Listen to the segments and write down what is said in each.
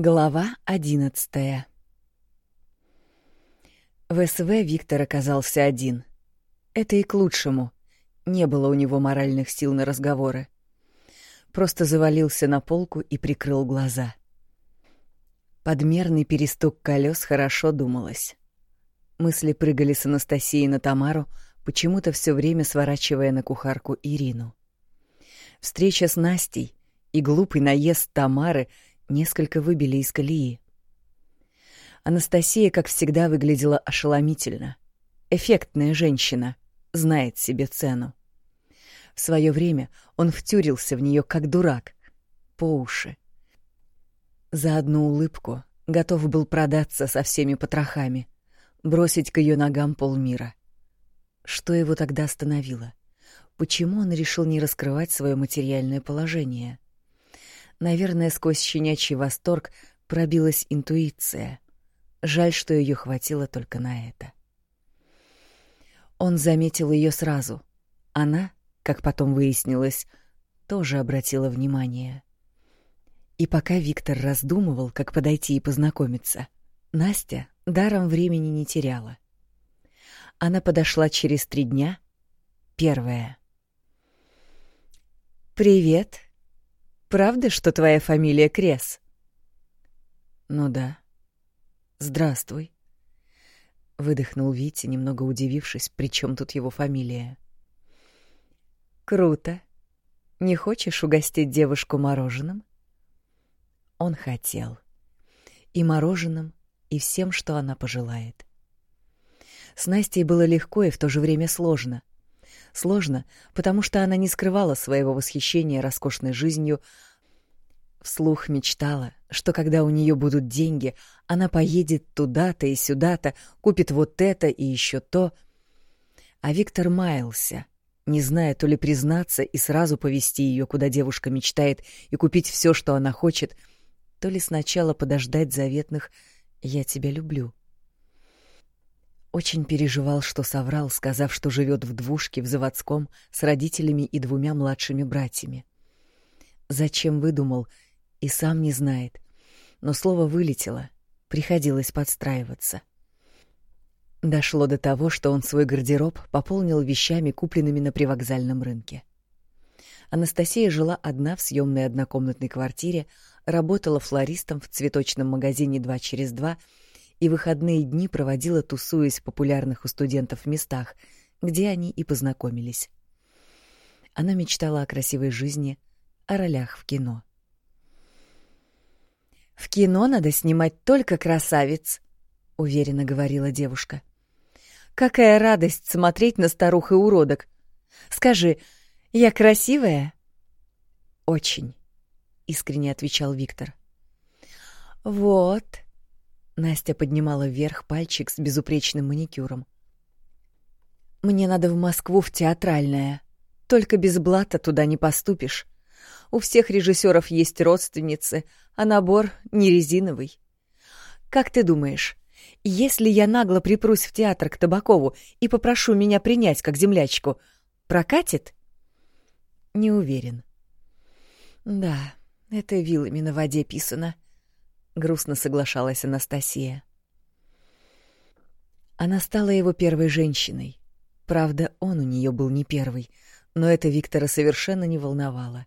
Глава одиннадцатая В СВ Виктор оказался один. Это и к лучшему. Не было у него моральных сил на разговоры. Просто завалился на полку и прикрыл глаза. Подмерный перестук колес хорошо думалось. Мысли прыгали с Анастасией на Тамару, почему-то все время сворачивая на кухарку Ирину. Встреча с Настей и глупый наезд Тамары — несколько выбили из колеи. Анастасия, как всегда, выглядела ошеломительно. Эффектная женщина, знает себе цену. В свое время он втюрился в нее как дурак, по уши. За одну улыбку готов был продаться со всеми потрохами, бросить к ее ногам полмира. Что его тогда остановило? Почему он решил не раскрывать свое материальное положение? — Наверное, сквозь щенячий восторг пробилась интуиция. Жаль, что ее хватило только на это. Он заметил ее сразу. Она, как потом выяснилось, тоже обратила внимание. И пока Виктор раздумывал, как подойти и познакомиться, Настя даром времени не теряла. Она подошла через три дня, первая. «Привет», Правда, что твоя фамилия Крес? Ну да. Здравствуй. Выдохнул Витя, немного удивившись, при чем тут его фамилия. Круто. Не хочешь угостить девушку мороженым? Он хотел. И мороженым, и всем, что она пожелает. С Настей было легко и в то же время сложно. Сложно, потому что она не скрывала своего восхищения роскошной жизнью, вслух мечтала, что когда у нее будут деньги, она поедет туда-то и сюда-то, купит вот это и еще то. А Виктор маялся, не зная то ли признаться и сразу повести ее, куда девушка мечтает, и купить все, что она хочет, то ли сначала подождать заветных «я тебя люблю». Очень переживал, что соврал, сказав, что живет в двушке в заводском с родителями и двумя младшими братьями. Зачем выдумал, и сам не знает. Но слово вылетело, приходилось подстраиваться. Дошло до того, что он свой гардероб пополнил вещами, купленными на привокзальном рынке. Анастасия жила одна в съемной однокомнатной квартире, работала флористом в цветочном магазине «Два через два» и выходные дни проводила, тусуясь в популярных у студентов местах, где они и познакомились. Она мечтала о красивой жизни, о ролях в кино. «В кино надо снимать только красавиц», — уверенно говорила девушка. «Какая радость смотреть на старух и уродок! Скажи, я красивая?» «Очень», — искренне отвечал Виктор. «Вот», Настя поднимала вверх пальчик с безупречным маникюром. Мне надо в Москву в театральное. Только без блата туда не поступишь. У всех режиссеров есть родственницы, а набор не резиновый. Как ты думаешь, если я нагло припрусь в театр к Табакову и попрошу меня принять как землячку, прокатит? Не уверен. Да, это вилами на воде писано. — грустно соглашалась Анастасия. Она стала его первой женщиной. Правда, он у нее был не первый, но это Виктора совершенно не волновало.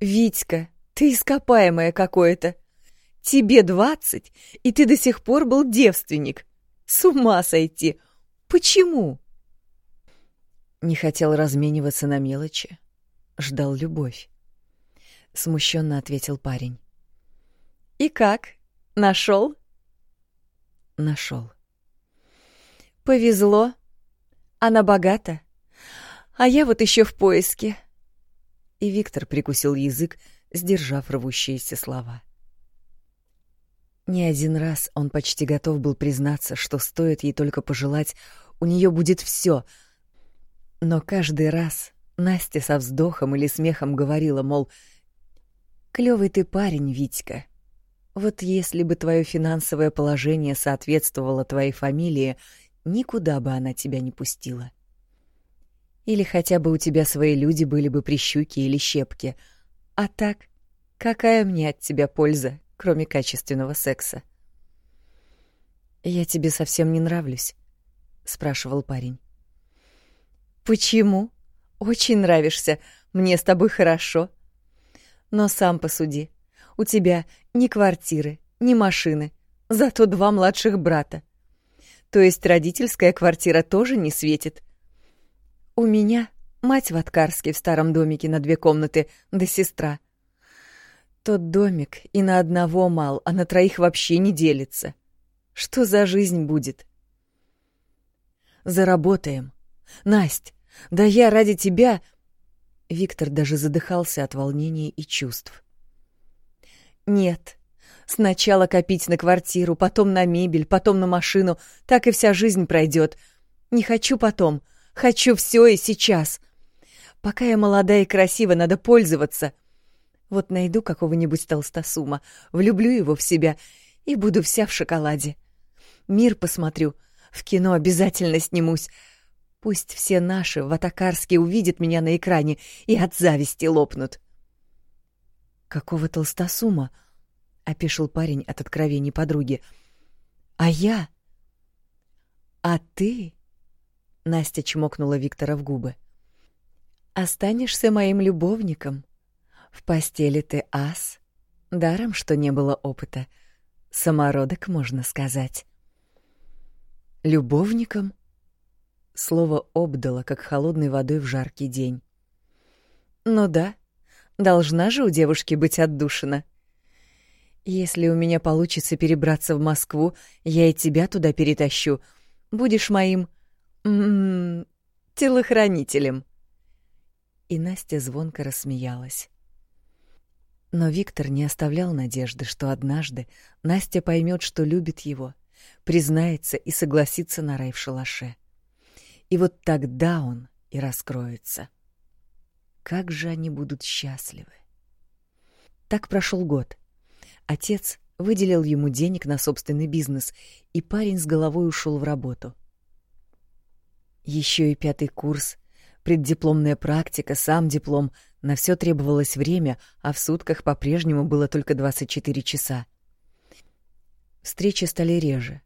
«Витька, ты ископаемое какое-то! Тебе двадцать, и ты до сих пор был девственник! С ума сойти! Почему?» Не хотел размениваться на мелочи. Ждал любовь. Смущенно ответил парень. И как? Нашел? Нашел. Повезло. Она богата. А я вот еще в поиске. И Виктор прикусил язык, сдержав рвущиеся слова. Не один раз он почти готов был признаться, что стоит ей только пожелать, у нее будет все. Но каждый раз Настя со вздохом или смехом говорила, мол, «Клёвый ты парень, Витька, вот если бы твое финансовое положение соответствовало твоей фамилии, никуда бы она тебя не пустила. Или хотя бы у тебя свои люди были бы прищуки или щепки. А так, Какая мне от тебя польза, кроме качественного секса? Я тебе совсем не нравлюсь, спрашивал парень. Почему? Очень нравишься. Мне с тобой хорошо. Но сам посуди. У тебя ни квартиры, ни машины, зато два младших брата. То есть родительская квартира тоже не светит. У меня мать в Откарске в старом домике на две комнаты, да сестра. Тот домик и на одного мал, а на троих вообще не делится. Что за жизнь будет? Заработаем. Насть, да я ради тебя... Виктор даже задыхался от волнения и чувств. Нет. Сначала копить на квартиру, потом на мебель, потом на машину. Так и вся жизнь пройдет. Не хочу потом. Хочу все и сейчас. Пока я молодая и красива, надо пользоваться. Вот найду какого-нибудь толстосума, влюблю его в себя и буду вся в шоколаде. Мир посмотрю, в кино обязательно снимусь. Пусть все наши в Атакарске увидят меня на экране и от зависти лопнут. «Какого толстосума?» — опешил парень от откровений подруги. «А я?» «А ты?» — Настя чмокнула Виктора в губы. «Останешься моим любовником. В постели ты ас. Даром, что не было опыта. Самородок, можно сказать». «Любовником?» Слово обдало, как холодной водой в жаркий день. «Ну да, должна же у девушки быть отдушина. Если у меня получится перебраться в Москву, я и тебя туда перетащу. Будешь моим... М -м, телохранителем». И Настя звонко рассмеялась. Но Виктор не оставлял надежды, что однажды Настя поймет, что любит его, признается и согласится на рай в шалаше. И вот тогда он и раскроется. Как же они будут счастливы. Так прошел год. Отец выделил ему денег на собственный бизнес, и парень с головой ушел в работу. Еще и пятый курс, преддипломная практика, сам диплом, на все требовалось время, а в сутках по-прежнему было только 24 часа. Встречи стали реже.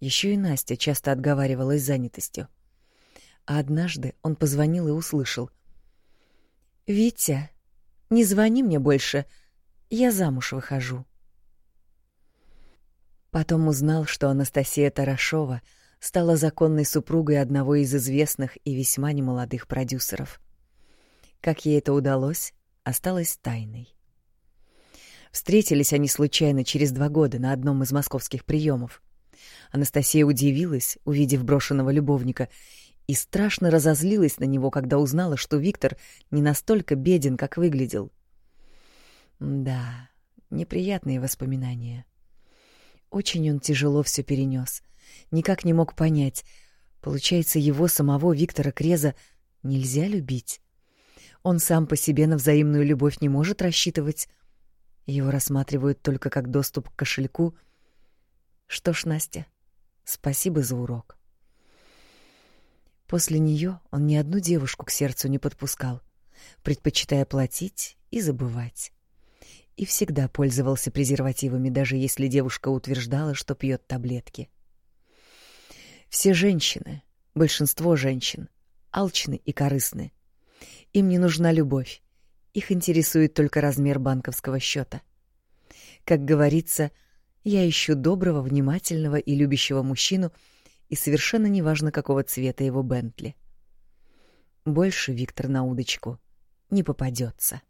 Еще и Настя часто отговаривалась занятостью а однажды он позвонил и услышал. «Витя, не звони мне больше, я замуж выхожу». Потом узнал, что Анастасия Тарашова стала законной супругой одного из известных и весьма немолодых продюсеров. Как ей это удалось, осталось тайной. Встретились они случайно через два года на одном из московских приемов. Анастасия удивилась, увидев брошенного любовника, и страшно разозлилась на него, когда узнала, что Виктор не настолько беден, как выглядел. Да, неприятные воспоминания. Очень он тяжело все перенес, никак не мог понять. Получается, его самого Виктора Креза нельзя любить. Он сам по себе на взаимную любовь не может рассчитывать. Его рассматривают только как доступ к кошельку. Что ж, Настя, спасибо за урок. После нее он ни одну девушку к сердцу не подпускал, предпочитая платить и забывать. И всегда пользовался презервативами, даже если девушка утверждала, что пьет таблетки. Все женщины, большинство женщин, алчны и корыстны. Им не нужна любовь. Их интересует только размер банковского счета. Как говорится, я ищу доброго, внимательного и любящего мужчину — и совершенно неважно, какого цвета его Бентли. Больше Виктор на удочку не попадется.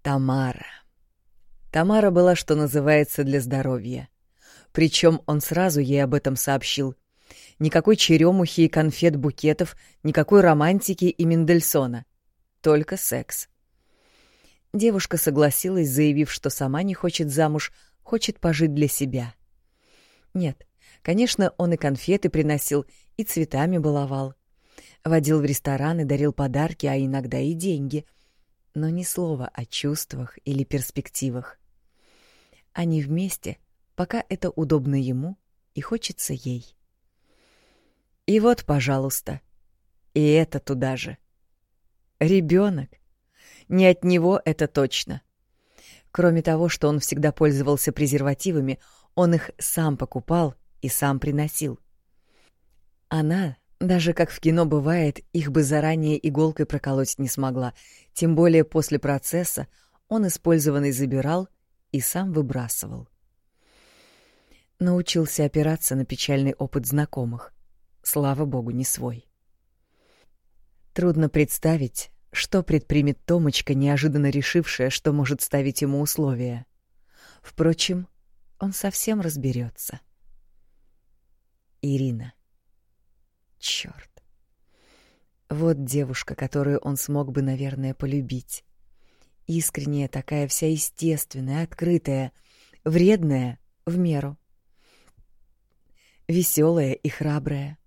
Тамара. Тамара была, что называется, для здоровья. Причем он сразу ей об этом сообщил. Никакой черемухи и конфет-букетов, никакой романтики и Мендельсона. Только секс. Девушка согласилась, заявив, что сама не хочет замуж, хочет пожить для себя. Нет, Конечно, он и конфеты приносил, и цветами баловал. Водил в рестораны, дарил подарки, а иногда и деньги. Но ни слова о чувствах или перспективах. Они вместе, пока это удобно ему и хочется ей. И вот, пожалуйста, и это туда же. Ребенок. Не от него это точно. Кроме того, что он всегда пользовался презервативами, он их сам покупал и сам приносил. Она, даже как в кино бывает, их бы заранее иголкой проколоть не смогла, тем более после процесса он использованный забирал и сам выбрасывал. Научился опираться на печальный опыт знакомых. Слава богу, не свой. Трудно представить, что предпримет Томочка, неожиданно решившая, что может ставить ему условия. Впрочем, он совсем разберется. Ирина. Черт. Вот девушка, которую он смог бы, наверное, полюбить. Искренняя такая, вся естественная, открытая, вредная в меру. Веселая и храбрая.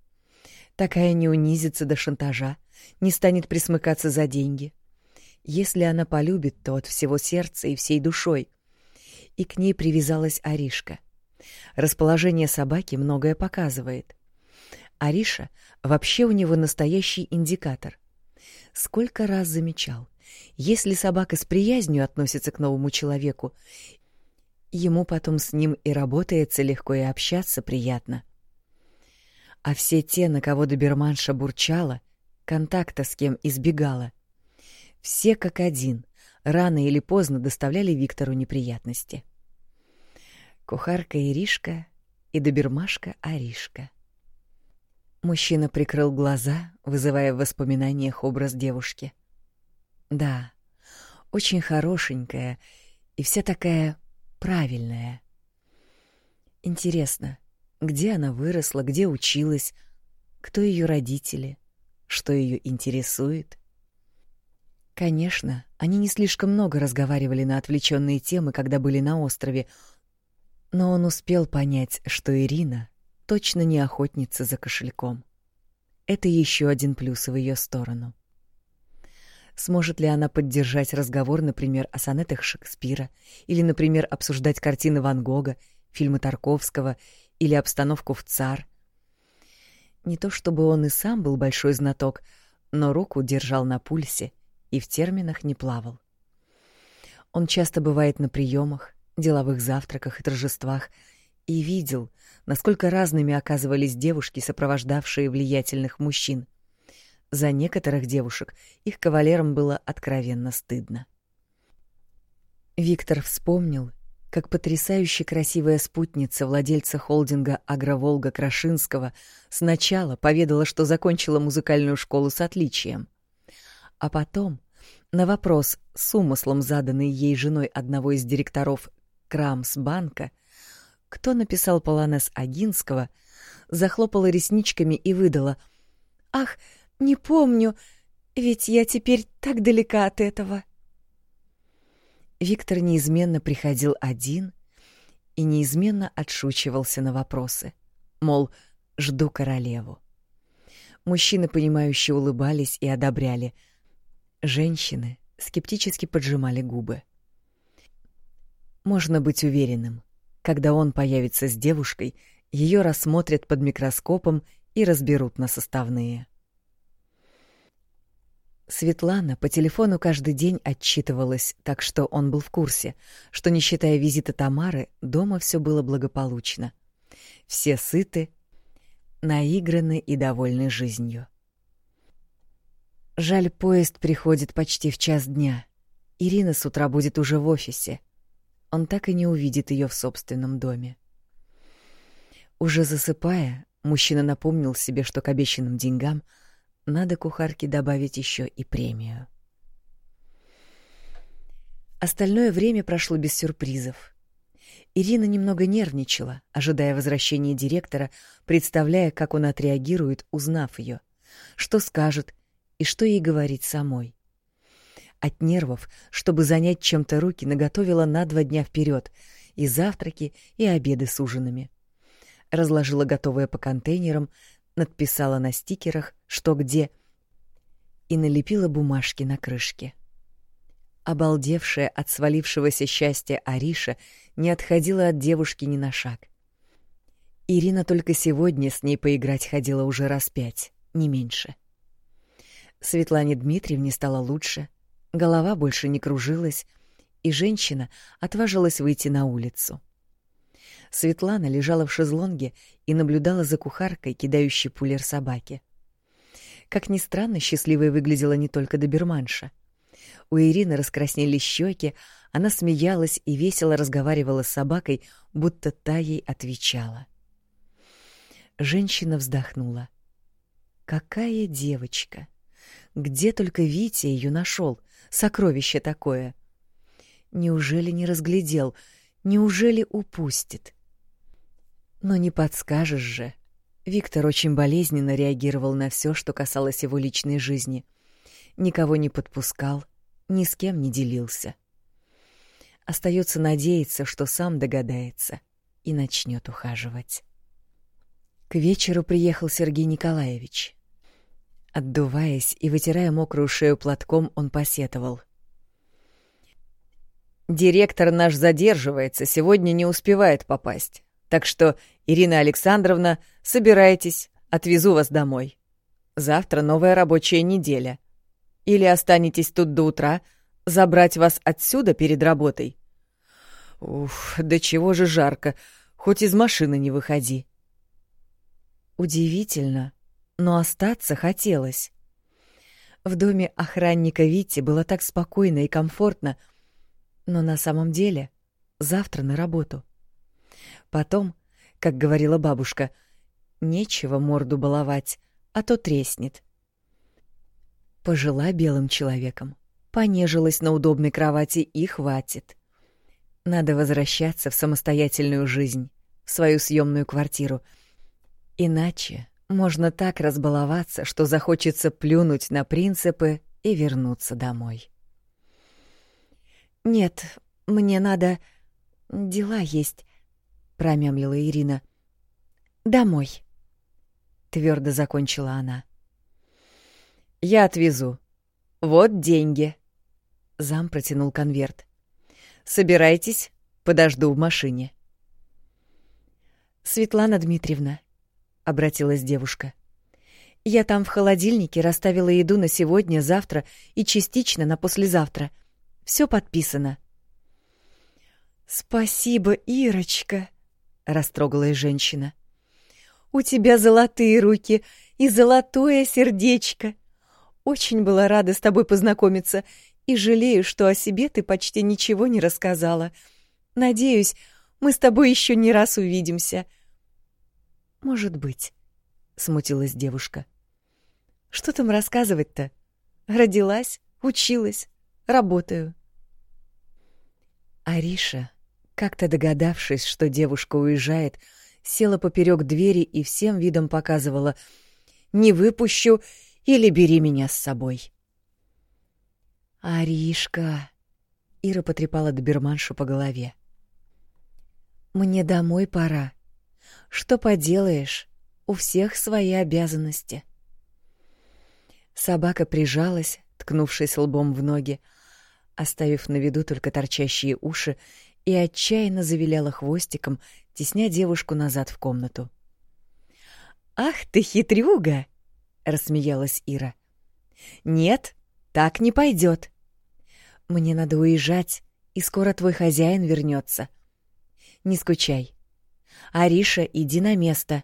Такая не унизится до шантажа, не станет присмыкаться за деньги. Если она полюбит, то от всего сердца и всей душой. И к ней привязалась Аришка. Расположение собаки многое показывает. Ариша вообще у него настоящий индикатор. Сколько раз замечал, если собака с приязнью относится к новому человеку, ему потом с ним и работается легко, и общаться приятно. А все те, на кого доберманша бурчала, контакта с кем избегала, все как один, рано или поздно доставляли Виктору неприятности. Кухарка Иришка и добермашка Аришка. Мужчина прикрыл глаза, вызывая в воспоминаниях образ девушки — да, очень хорошенькая и вся такая правильная. Интересно, где она выросла, где училась, кто ее родители, что ее интересует? Конечно, они не слишком много разговаривали на отвлеченные темы, когда были на острове, но он успел понять, что Ирина точно не охотница за кошельком. Это еще один плюс в ее сторону. Сможет ли она поддержать разговор, например, о сонетах Шекспира, или, например, обсуждать картины Ван Гога, фильмы Тарковского или обстановку в ЦАР? Не то чтобы он и сам был большой знаток, но руку держал на пульсе и в терминах не плавал. Он часто бывает на приемах, деловых завтраках и торжествах и видел, насколько разными оказывались девушки, сопровождавшие влиятельных мужчин. За некоторых девушек их кавалерам было откровенно стыдно. Виктор вспомнил, как потрясающе красивая спутница владельца холдинга «Агроволга» Крашинского сначала поведала, что закончила музыкальную школу с отличием. А потом, на вопрос с умыслом, заданный ей женой одного из директоров Крамсбанка, кто написал полонез Агинского, захлопала ресничками и выдала «Ах, не помню, ведь я теперь так далека от этого. Виктор неизменно приходил один и неизменно отшучивался на вопросы, мол, жду королеву. Мужчины, понимающие, улыбались и одобряли. Женщины скептически поджимали губы. Можно быть уверенным, когда он появится с девушкой, ее рассмотрят под микроскопом и разберут на составные. Светлана по телефону каждый день отчитывалась, так что он был в курсе, что, не считая визита Тамары, дома все было благополучно. Все сыты, наиграны и довольны жизнью. Жаль, поезд приходит почти в час дня. Ирина с утра будет уже в офисе. Он так и не увидит ее в собственном доме. Уже засыпая, мужчина напомнил себе, что к обещанным деньгам — надо кухарке добавить еще и премию. Остальное время прошло без сюрпризов. Ирина немного нервничала, ожидая возвращения директора, представляя, как он отреагирует, узнав ее, что скажет и что ей говорить самой. От нервов, чтобы занять чем-то руки, наготовила на два дня вперед и завтраки, и обеды с ужинами. Разложила готовое по контейнерам, надписала на стикерах, что где, и налепила бумажки на крышке. Обалдевшая от свалившегося счастья Ариша не отходила от девушки ни на шаг. Ирина только сегодня с ней поиграть ходила уже раз пять, не меньше. Светлане Дмитриевне стало лучше, голова больше не кружилась, и женщина отважилась выйти на улицу. Светлана лежала в шезлонге и наблюдала за кухаркой, кидающей пулер собаки. Как ни странно, счастливой выглядела не только доберманша. У Ирины раскраснелись щеки, она смеялась и весело разговаривала с собакой, будто та ей отвечала. Женщина вздохнула. Какая девочка! Где только Витя ее нашел, сокровище такое! Неужели не разглядел? Неужели упустит? Но не подскажешь же. Виктор очень болезненно реагировал на все, что касалось его личной жизни. Никого не подпускал, ни с кем не делился. Остается надеяться, что сам догадается и начнет ухаживать. К вечеру приехал Сергей Николаевич. Отдуваясь и вытирая мокрую шею платком, он посетовал. «Директор наш задерживается, сегодня не успевает попасть. Так что, Ирина Александровна, собирайтесь, отвезу вас домой. Завтра новая рабочая неделя. Или останетесь тут до утра, забрать вас отсюда перед работой?» «Уф, да чего же жарко, хоть из машины не выходи». Удивительно, но остаться хотелось. В доме охранника Вити было так спокойно и комфортно, но на самом деле завтра на работу. Потом, как говорила бабушка, нечего морду баловать, а то треснет. Пожила белым человеком, понежилась на удобной кровати и хватит. Надо возвращаться в самостоятельную жизнь, в свою съемную квартиру. Иначе можно так разбаловаться, что захочется плюнуть на принципы и вернуться домой. «Нет, мне надо... Дела есть», — промямлила Ирина. «Домой», — твердо закончила она. «Я отвезу. Вот деньги». Зам протянул конверт. «Собирайтесь, подожду в машине». «Светлана Дмитриевна», — обратилась девушка, — я там в холодильнике расставила еду на сегодня, завтра и частично на послезавтра. Все подписано. Спасибо, Ирочка, растрогалась женщина. У тебя золотые руки и золотое сердечко. Очень была рада с тобой познакомиться и жалею, что о себе ты почти ничего не рассказала. Надеюсь, мы с тобой еще не раз увидимся. Может быть, смутилась девушка. Что там рассказывать-то? Родилась, училась, работаю. Ариша, как-то догадавшись, что девушка уезжает, села поперек двери и всем видом показывала «Не выпущу или бери меня с собой». «Аришка!» — Ира потрепала доберманшу по голове. «Мне домой пора. Что поделаешь, у всех свои обязанности». Собака прижалась, ткнувшись лбом в ноги, оставив на виду только торчащие уши, и отчаянно завиляла хвостиком, тесня девушку назад в комнату. «Ах ты хитрюга!» — рассмеялась Ира. «Нет, так не пойдет. Мне надо уезжать, и скоро твой хозяин вернется. Не скучай. Ариша, иди на место.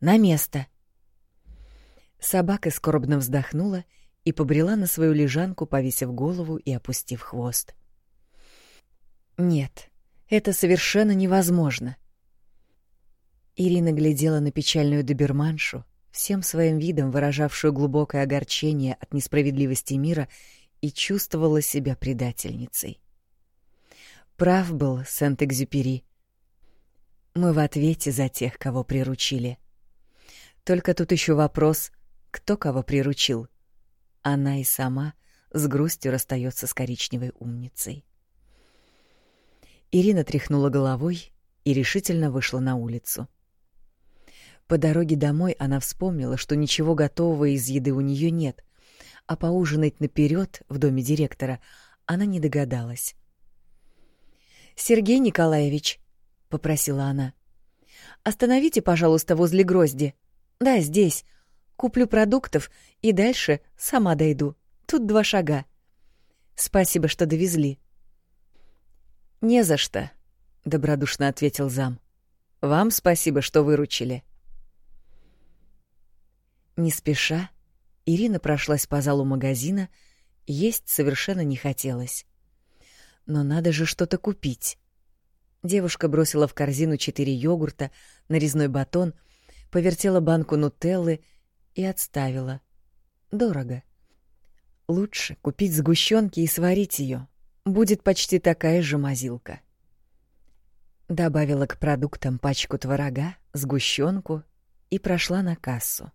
На место!» Собака скорбно вздохнула и побрела на свою лежанку, повесив голову и опустив хвост. Нет, это совершенно невозможно. Ирина глядела на печальную доберманшу, всем своим видом выражавшую глубокое огорчение от несправедливости мира, и чувствовала себя предательницей. Прав был Сент-Экзюпери. Мы в ответе за тех, кого приручили. Только тут еще вопрос, кто кого приручил. Она и сама с грустью расстается с коричневой умницей. Ирина тряхнула головой и решительно вышла на улицу. По дороге домой она вспомнила, что ничего готового из еды у нее нет, а поужинать наперед в доме директора она не догадалась. «Сергей Николаевич», — попросила она, — «остановите, пожалуйста, возле грозди. Да, здесь. Куплю продуктов и дальше сама дойду. Тут два шага. Спасибо, что довезли. «Не за что», — добродушно ответил зам. «Вам спасибо, что выручили». Не спеша, Ирина прошлась по залу магазина, есть совершенно не хотелось. Но надо же что-то купить. Девушка бросила в корзину четыре йогурта, нарезной батон, повертела банку нутеллы и отставила. Дорого. Лучше купить сгущенки и сварить ее. Будет почти такая же мазилка. Добавила к продуктам пачку творога, сгущенку и прошла на кассу.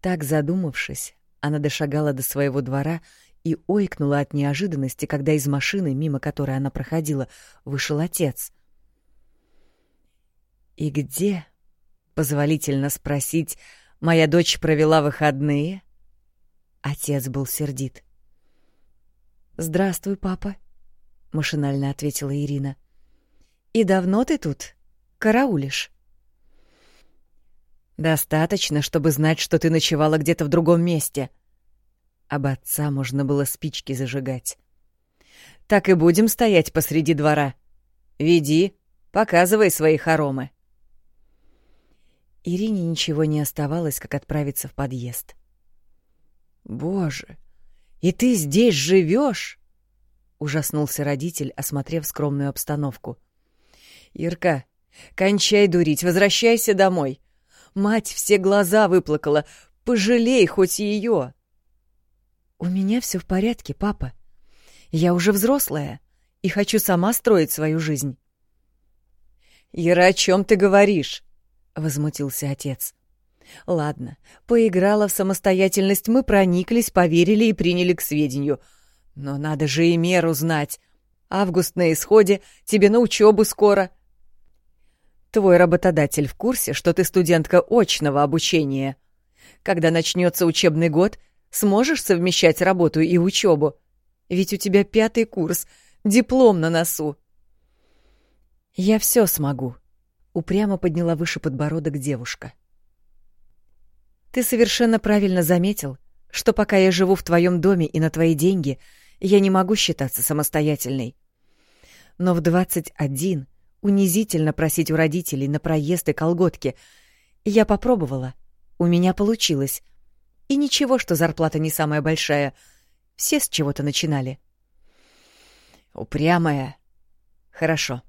Так задумавшись, она дошагала до своего двора и ойкнула от неожиданности, когда из машины, мимо которой она проходила, вышел отец. «И где?» — позволительно спросить, «моя дочь провела выходные?» Отец был сердит. «Здравствуй, папа», — машинально ответила Ирина. «И давно ты тут? Караулишь?» «Достаточно, чтобы знать, что ты ночевала где-то в другом месте», об отца можно было спички зажигать. «Так и будем стоять посреди двора. Веди, показывай свои хоромы». Ирине ничего не оставалось, как отправиться в подъезд. «Боже, и ты здесь живешь? ужаснулся родитель, осмотрев скромную обстановку. «Ирка, кончай дурить, возвращайся домой. Мать все глаза выплакала, пожалей хоть ее!» «У меня все в порядке, папа. Я уже взрослая и хочу сама строить свою жизнь». «Ира, о чем ты говоришь?» — возмутился отец. «Ладно, поиграла в самостоятельность, мы прониклись, поверили и приняли к сведению. Но надо же и меру знать. Август на исходе, тебе на учебу скоро». «Твой работодатель в курсе, что ты студентка очного обучения. Когда начнется учебный год, Сможешь совмещать работу и учебу? Ведь у тебя пятый курс, диплом на носу. Я все смогу, упрямо подняла выше подбородок девушка. Ты совершенно правильно заметил, что пока я живу в твоем доме и на твои деньги, я не могу считаться самостоятельной. Но в двадцать один унизительно просить у родителей на проезд и колготки. Я попробовала. У меня получилось. И ничего, что зарплата не самая большая. Все с чего-то начинали. Упрямая. Хорошо.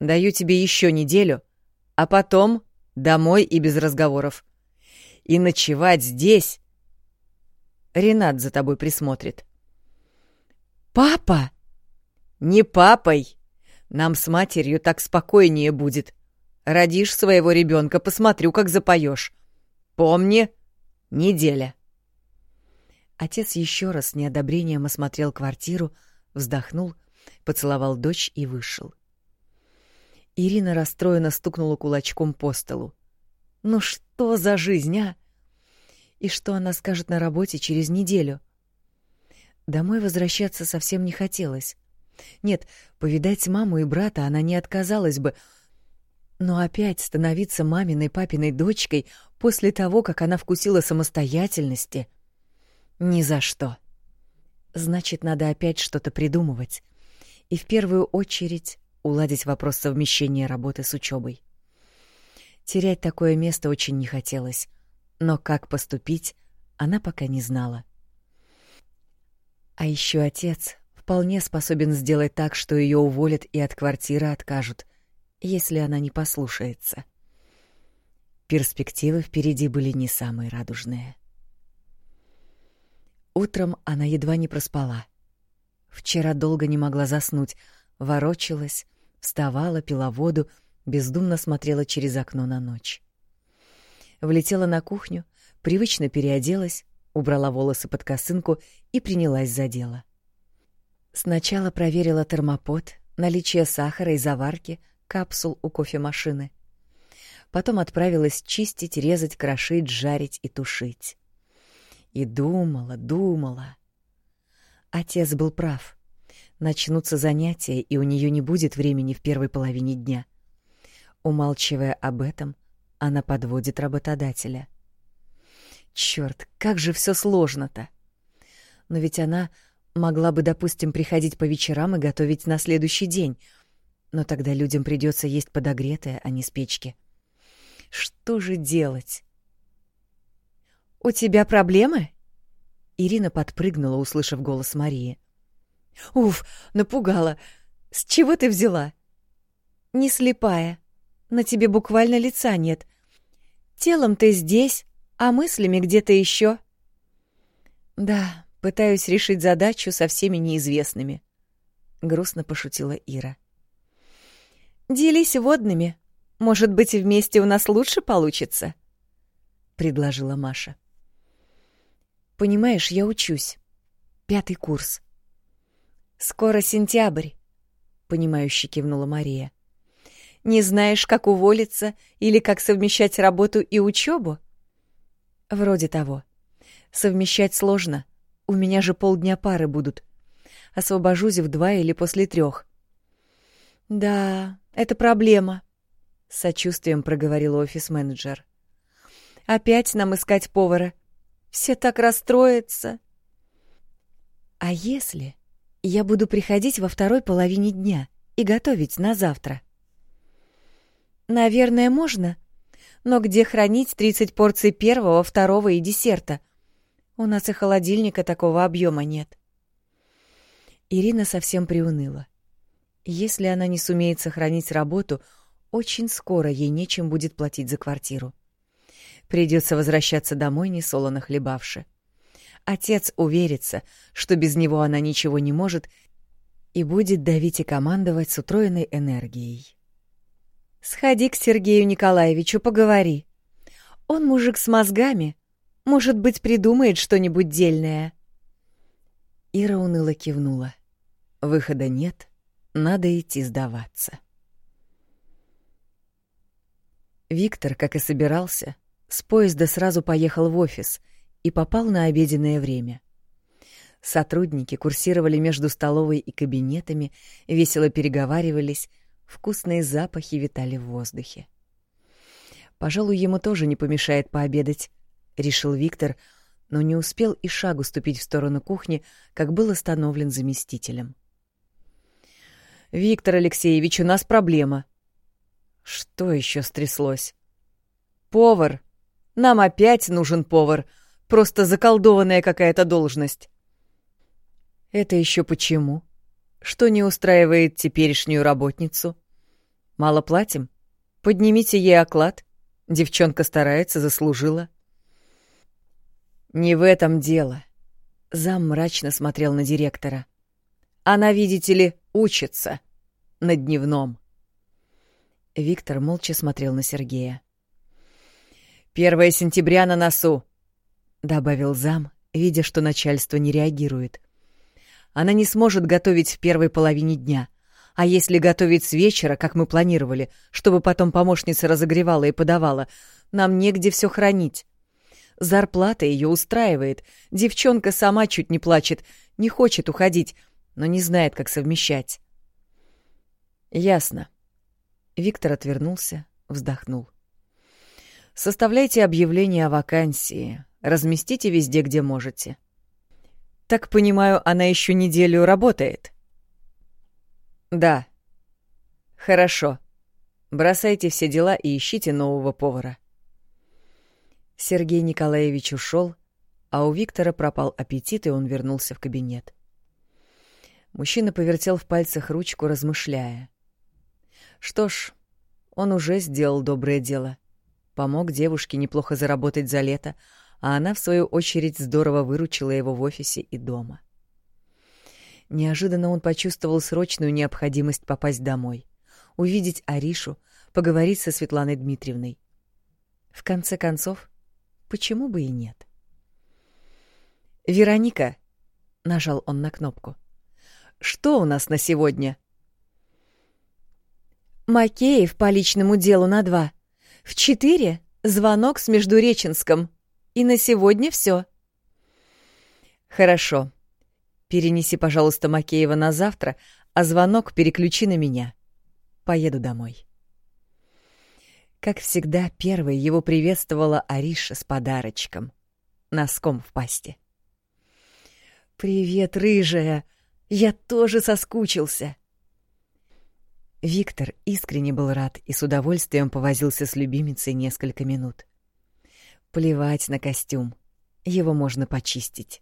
Даю тебе еще неделю, а потом домой и без разговоров. И ночевать здесь... Ренат за тобой присмотрит. «Папа!» «Не папой! Нам с матерью так спокойнее будет. Родишь своего ребенка, посмотрю, как запоешь. Помни, Неделя. Отец еще раз с неодобрением осмотрел квартиру, вздохнул, поцеловал дочь и вышел. Ирина расстроенно стукнула кулачком по столу. «Ну что за жизнь, а? И что она скажет на работе через неделю?» Домой возвращаться совсем не хотелось. Нет, повидать маму и брата она не отказалась бы, но опять становиться маминой папиной дочкой после того, как она вкусила самостоятельности? Ни за что. Значит, надо опять что-то придумывать. И в первую очередь уладить вопрос совмещения работы с учебой. Терять такое место очень не хотелось, но как поступить, она пока не знала. А еще отец вполне способен сделать так, что ее уволят и от квартиры откажут, если она не послушается. Перспективы впереди были не самые радужные. Утром она едва не проспала. Вчера долго не могла заснуть, ворочалась, вставала, пила воду, бездумно смотрела через окно на ночь. Влетела на кухню, привычно переоделась, убрала волосы под косынку и принялась за дело. Сначала проверила термопод, наличие сахара и заварки, капсул у кофемашины. Потом отправилась чистить, резать, крошить, жарить и тушить. И думала, думала. Отец был прав. Начнутся занятия, и у нее не будет времени в первой половине дня. Умалчивая об этом, она подводит работодателя. Черт, как же все сложно-то! Но ведь она Могла бы, допустим, приходить по вечерам и готовить на следующий день, но тогда людям придется есть подогретое, а не с печки. Что же делать? «У тебя проблемы?» Ирина подпрыгнула, услышав голос Марии. «Уф, напугала. С чего ты взяла?» «Не слепая. На тебе буквально лица нет. Телом ты здесь, а мыслями где-то еще. «Да, пытаюсь решить задачу со всеми неизвестными», — грустно пошутила Ира. «Делись водными. Может быть, вместе у нас лучше получится?» — предложила Маша. «Понимаешь, я учусь. Пятый курс». «Скоро сентябрь», — понимающе кивнула Мария. «Не знаешь, как уволиться или как совмещать работу и учебу?» «Вроде того. Совмещать сложно. У меня же полдня пары будут. Освобожусь в два или после трех. «Да, это проблема», — с сочувствием проговорил офис-менеджер. «Опять нам искать повара. Все так расстроятся». «А если я буду приходить во второй половине дня и готовить на завтра?» «Наверное, можно. Но где хранить 30 порций первого, второго и десерта? У нас и холодильника такого объема нет. Ирина совсем приуныла. Если она не сумеет сохранить работу, очень скоро ей нечем будет платить за квартиру. Придется возвращаться домой, не солоно хлебавши. Отец уверится, что без него она ничего не может, и будет давить и командовать с утроенной энергией. «Сходи к Сергею Николаевичу, поговори. Он мужик с мозгами, может быть, придумает что-нибудь дельное. Ира уныло кивнула. Выхода нет, надо идти сдаваться. Виктор, как и собирался, с поезда сразу поехал в офис и попал на обеденное время. Сотрудники курсировали между столовой и кабинетами, весело переговаривались, вкусные запахи витали в воздухе. Пожалуй, ему тоже не помешает пообедать, решил Виктор, но не успел и шагу ступить в сторону кухни, как был остановлен заместителем. Виктор Алексеевич, у нас проблема. Что еще стряслось? Повар. Нам опять нужен повар. Просто заколдованная какая-то должность. Это еще почему? Что не устраивает теперешнюю работницу? Мало платим? Поднимите ей оклад. Девчонка старается, заслужила. «Не в этом дело». Зам мрачно смотрел на директора. «Она, видите ли, учится. На дневном». Виктор молча смотрел на Сергея. «Первое сентября на носу», — добавил зам, видя, что начальство не реагирует. «Она не сможет готовить в первой половине дня. А если готовить с вечера, как мы планировали, чтобы потом помощница разогревала и подавала, нам негде все хранить. Зарплата ее устраивает. Девчонка сама чуть не плачет, не хочет уходить, но не знает, как совмещать. Ясно. Виктор отвернулся, вздохнул. Составляйте объявление о вакансии, разместите везде, где можете. Так понимаю, она еще неделю работает. Да. Хорошо. Бросайте все дела и ищите нового повара. Сергей Николаевич ушел, а у Виктора пропал аппетит, и он вернулся в кабинет. Мужчина повертел в пальцах ручку, размышляя. Что ж, он уже сделал доброе дело. Помог девушке неплохо заработать за лето, а она, в свою очередь, здорово выручила его в офисе и дома. Неожиданно он почувствовал срочную необходимость попасть домой, увидеть Аришу, поговорить со Светланой Дмитриевной. В конце концов, Почему бы и нет? «Вероника», — нажал он на кнопку, — «что у нас на сегодня?» «Макеев по личному делу на два. В четыре звонок с Междуреченском. И на сегодня все. «Хорошо. Перенеси, пожалуйста, Макеева на завтра, а звонок переключи на меня. Поеду домой». Как всегда, первой его приветствовала Ариша с подарочком — носком в пасти. «Привет, рыжая! Я тоже соскучился!» Виктор искренне был рад и с удовольствием повозился с любимицей несколько минут. Плевать на костюм. Его можно почистить.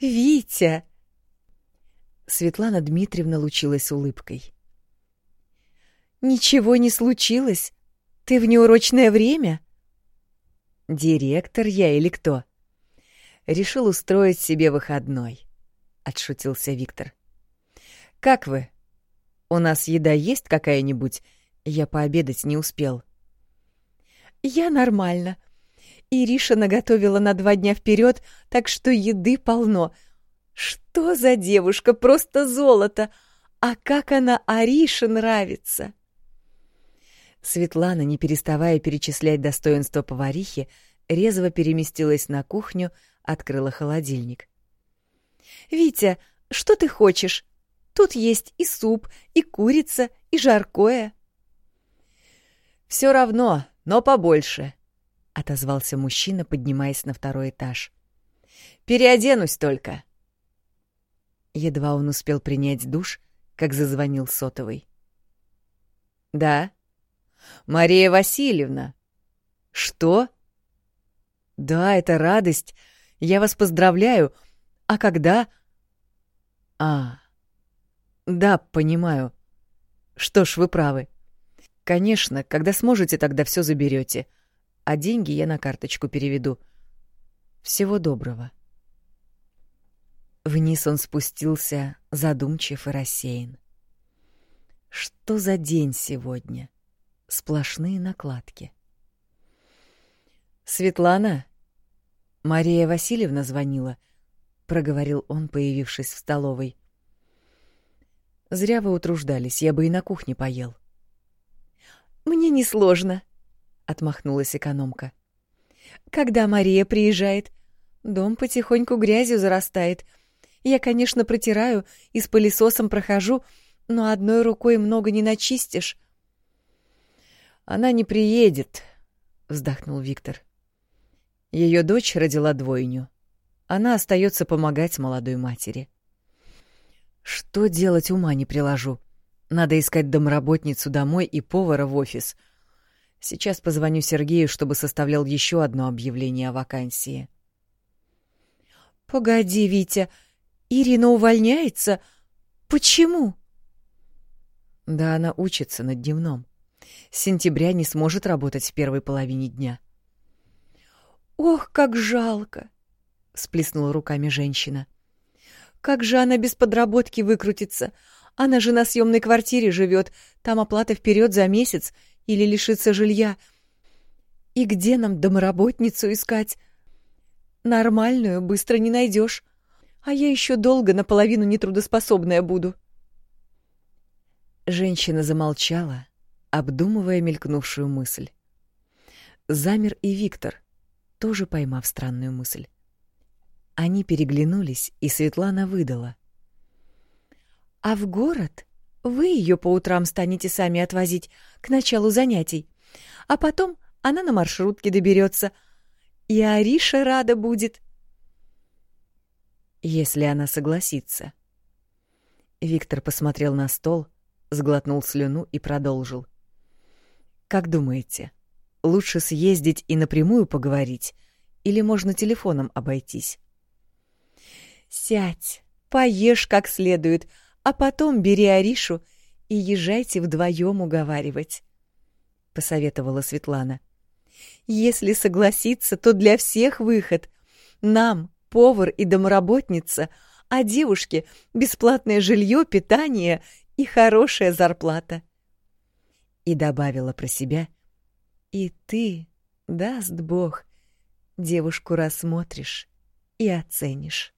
«Витя!» Светлана Дмитриевна лучилась улыбкой. «Ничего не случилось? Ты в неурочное время?» «Директор я или кто?» «Решил устроить себе выходной», — отшутился Виктор. «Как вы? У нас еда есть какая-нибудь? Я пообедать не успел». «Я нормально. Ириша наготовила на два дня вперед, так что еды полно. Что за девушка, просто золото! А как она Арише нравится!» Светлана, не переставая перечислять достоинства поварихи, резво переместилась на кухню, открыла холодильник. «Витя, что ты хочешь? Тут есть и суп, и курица, и жаркое». «Все равно, но побольше», — отозвался мужчина, поднимаясь на второй этаж. «Переоденусь только». Едва он успел принять душ, как зазвонил сотовый. «Да?» Мария Васильевна. Что? Да, это радость. Я вас поздравляю. А когда? А. Да, понимаю. Что ж, вы правы. Конечно, когда сможете, тогда все заберете. А деньги я на карточку переведу. Всего доброго. Вниз он спустился, задумчив и рассеян. Что за день сегодня? сплошные накладки. «Светлана?» «Мария Васильевна звонила», — проговорил он, появившись в столовой. «Зря вы утруждались, я бы и на кухне поел». «Мне несложно», — отмахнулась экономка. «Когда Мария приезжает, дом потихоньку грязью зарастает. Я, конечно, протираю и с пылесосом прохожу, но одной рукой много не начистишь. Она не приедет, вздохнул Виктор. Ее дочь родила двойню. Она остается помогать молодой матери. Что делать ума не приложу. Надо искать домработницу домой и повара в офис. Сейчас позвоню Сергею, чтобы составлял еще одно объявление о вакансии. Погоди, Витя, Ирина увольняется? Почему? Да она учится на дневном с сентября не сможет работать в первой половине дня. «Ох, как жалко!» — сплеснула руками женщина. «Как же она без подработки выкрутится? Она же на съемной квартире живет, там оплата вперед за месяц или лишится жилья. И где нам домоработницу искать? Нормальную быстро не найдешь, а я еще долго наполовину нетрудоспособная буду». Женщина замолчала, обдумывая мелькнувшую мысль. Замер и Виктор, тоже поймав странную мысль. Они переглянулись, и Светлана выдала. «А в город вы ее по утрам станете сами отвозить к началу занятий, а потом она на маршрутке доберется, и Ариша рада будет». «Если она согласится». Виктор посмотрел на стол, сглотнул слюну и продолжил. — как думаете, лучше съездить и напрямую поговорить, или можно телефоном обойтись? Сядь, поешь как следует, а потом бери Аришу и езжайте вдвоем уговаривать, — посоветовала Светлана. Если согласиться, то для всех выход. Нам, повар и домработница, а девушке бесплатное жилье, питание и хорошая зарплата и добавила про себя «И ты, даст Бог, девушку рассмотришь и оценишь».